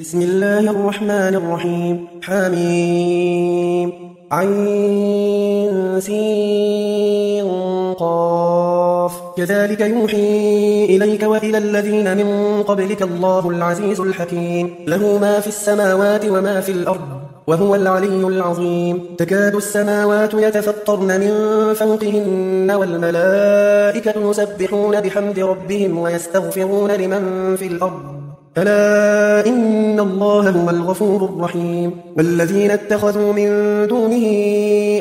بسم الله الرحمن الرحيم. حميم. عين سين قاف. كذلك يوحي إليك وإلى الذين من قبلك الله العزيز الحكيم. له ما في السماوات وما في الأرض وهو العلي العظيم. تكاد السماوات يتفطرن من فوقهن والملائكة يسبحون بحمد ربهم ويستغفرون لمن في الأرض. ألا إن الله هو الغفور الرحيم. والذين اتخذوا من دونه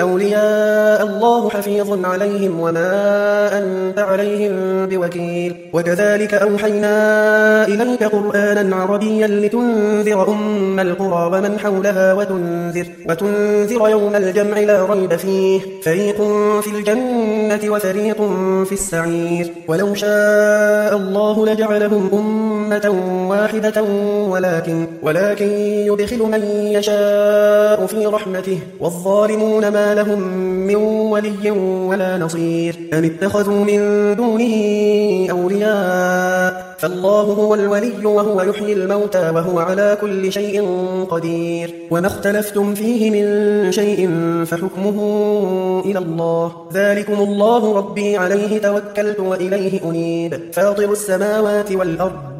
أولياء الله حفيظ عليهم وما أنت عليهم بوكيل. وكذلك أوحينا إليك قرآنا عربيا لتنذر أم القرى ومن حولها وتنذر, وتنذر يوم الجمع لا ريب فيه. فريق في الجنة وفريق في السعير. ولو شاء الله لجعلهم أمة واحدة ولكن, ولكن يدخل من يشاء في رحمته. والظالمون ما لهم من ولي ولا نصير. أم اتخذوا من دونه أولياء؟ فالله هو الولي وهو يحيي الموتى وهو على كل شيء قدير. وما اختلفتم فيه من شيء فحكمه إلى الله. ذلكم الله ربي عليه توكلت وإليه أنيب. فاطر السماوات والأرض.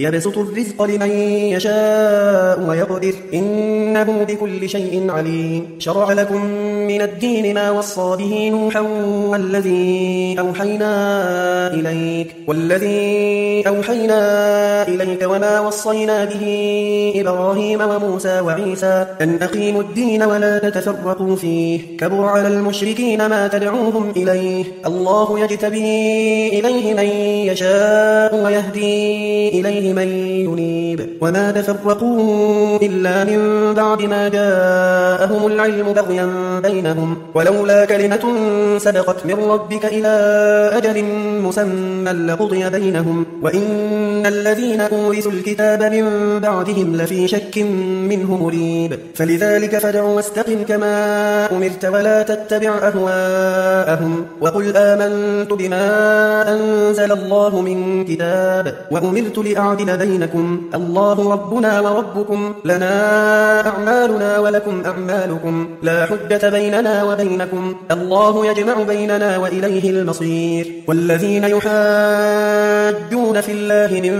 يبسط الرزق لمن يشاء ويقدر. إنه بكل شيء عليم. شرع لكم من الدين ما وصى به نوحا والذي أوحينا إليك. والذي أوحينا إليك وما وصينا به إبراهيم وموسى وعيسى. أن أقيموا الدين ولا تتفرقوا فيه. كبر على المشركين ما تدعوهم إليه. الله يجتبي إليه من يشاء ويهدي إليه من ينيب. وما تفرقوا إلا من بعد ما جاءهم العلم بغيا بينهم. ولولا كلمة سبقت من ربك إلى أجل مسمى لقضي بينهم. وإن الذين أورثوا الكتاب من بعدهم لفي شك منه مريب. فلذلك فادع واستقم كما أمرت ولا تتبع أهواءهم. وقل آمنت بما أنزل الله من كتاب. وأمرت لأعلم يعدل بينكم الله ربنا وربكم. لنا أعمالنا ولكم أعمالكم. لا حجة بيننا وبينكم. الله يجمع بيننا وإليه المصير. والذين يحاجون في الله من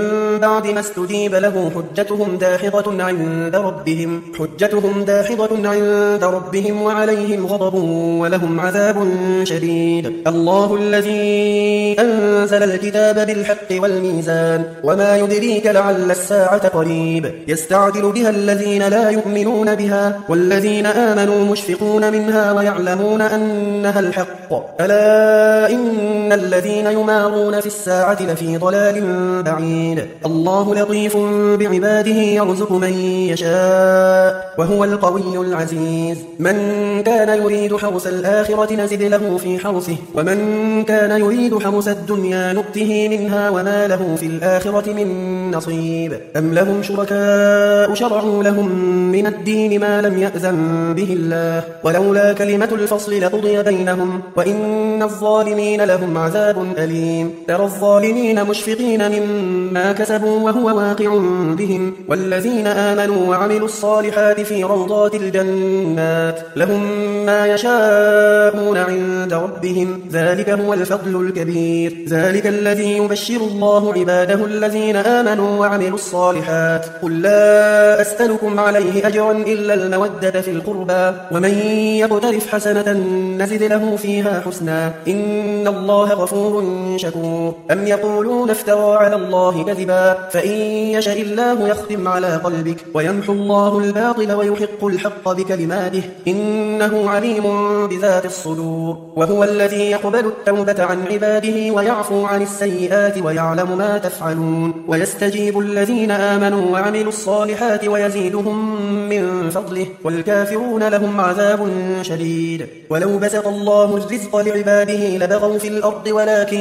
بعد ما استجيب له حجتهم داحضة عند ربهم. حجتهم داحضة عند ربهم وعليهم غضب ولهم عذاب شديد. الله الذي أنزل الكتاب بالحق والميزان. وما يدري يدريك لعل الساعة قريب. يستعجل بها الذين لا يؤمنون بها والذين آمنوا مشفقون منها ويعلمون أنها الحق. ألا إن الذين يمارون في الساعة لفي ضلال بعيد. الله لطيف بعباده يرزق من يشاء وهو القوي العزيز. من كان يريد حرس الآخرة نزد له في حرسه ومن كان يريد حرس الدنيا نؤته منها وما له في الآخرة من نصيب. أم لهم شركاء شرعوا لهم من الدين ما لم يأذن به الله. ولولا كلمة الفصل لقضي بينهم. وإن الظالمين لهم عذاب أليم. ترى الظالمين مشفقين مما كسبوا وهو واقع بهم. والذين آمنوا وعملوا الصالحات في روضات الجنات. لهم ما يشاءون عند ربهم. ذلك هو الفضل الكبير. ذلك الذي يبشر الله عباده الذين آمنوا آمنوا وعملوا الصالحات. قل لا أسألكم عليه أجرا إلا المودة في القربى. ومن يقترف حسنة نزد له فيها حسنا. إن الله غفور شكور. أم يقولون افترى على الله كذبا. فإن يشاء الله يختم على قلبك. ويمحو الله الباطل ويحق الحق بكلماته. إنه عليم بذات الصدور. وهو الذي يقبل التوبة عن عباده ويعفو عن السيئات ويعلم ما تفعلون. ويستجيب الذين آمنوا وعملوا الصالحات ويزيدهم من فضله والكافرون لهم عذاب شديد. ولو بسط الله الرزق لعباده لبغوا في الأرض ولكن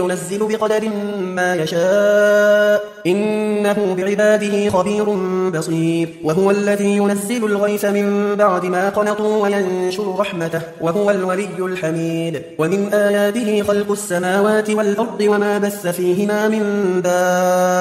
ينزل بقدر ما يشاء. إنه بعباده خبير بصير. وهو الذي ينزل الغيث من بعد ما قنطوا وينشر رحمته وهو الولي الحميد. ومن آياته خلق السماوات والأرض وما بث فيهما من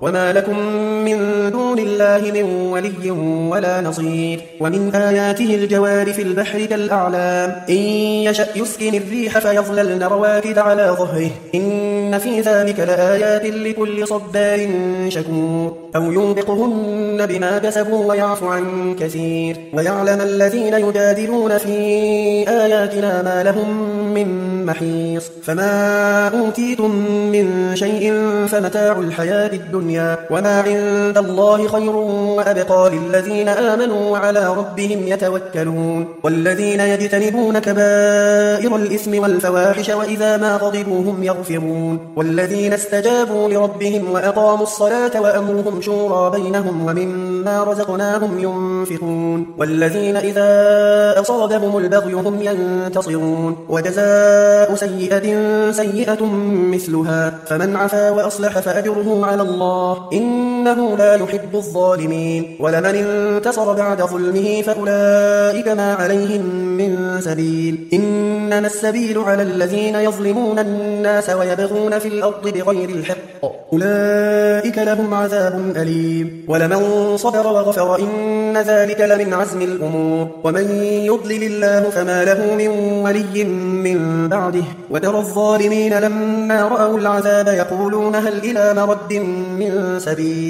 وما لكم من دون الله من ولي ولا نصير ومن آياته الجوار في البحر كالأعلام إن يشأ يسكن الريح فيظللن رواكد على ظهره إن في ذلك لآيات لكل صبار شكور أو ينبقهن بما كسبوا ويعفو عن كثير ويعلم الذين يجادلون في آياتنا ما لهم من محيص فما أوتيتم من شيء فمتاع الحياة الدنيا وما عند الله خير وأبقى للذين آمنوا وعلى ربهم يتوكلون والذين يجتنبون كبائر الإثم والفواحش وإذا ما غضبوا هم يغفرون والذين استجابوا لربهم وأقاموا الصلاة وأمرهم شورى بينهم ومما رزقناهم ينفقون والذين إذا أصابهم البغي هم ينتصرون وجزاء سيئة سيئة مثلها فمن عفا وأصلح فأجره على الله النار إن إنه لا يحب الظالمين. ولمن انتصر بعد ظلمه فأولئك ما عليهم من سبيل. إنما السبيل على الذين يظلمون الناس ويبغون في الأرض بغير الحق. أولئك لهم عذاب أليم. ولمن صبر وغفر إن ذلك لمن عزم الأمور. ومن يضلل الله فما له من ولي من بعده. وترى الظالمين لما رأوا العذاب يقولون هل إلى مرد من سبيل.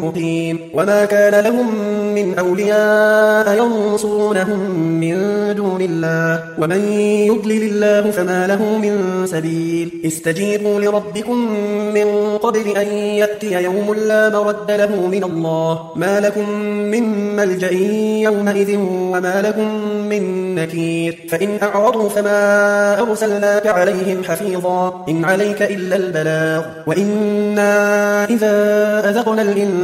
مقيم وما كان لهم من أولياء ينصرونهم من دون الله ومن يضلل الله فما له من سبيل استجيبوا لربكم من قبل أن يأتي يوم لا مرد له من الله ما لكم من ملجأ يومئذ وما لكم من نكير فإن أعرضوا فما أرسلناك عليهم حفيظا إن عليك إلا البلاغ وإنا إذا أذقنا الإنسان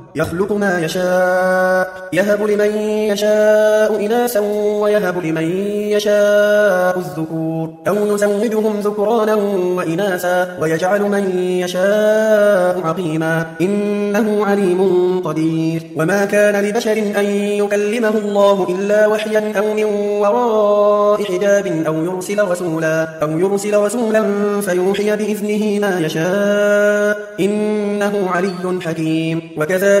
يخلق ما يشاء يهب لمن يشاء إناثا ويهب لمن يشاء الذكور. أو يزوجهم ذكرانا وإناثا ويجعل من يشاء عقيما. إنه عليم قدير. وما كان لبشر أن يكلمه الله إلا وحيا أو من وراء حجاب أو يرسل رسولا أو يرسل رسولا فيوحي بإذنه ما يشاء. إنه علي حكيم. وكذلك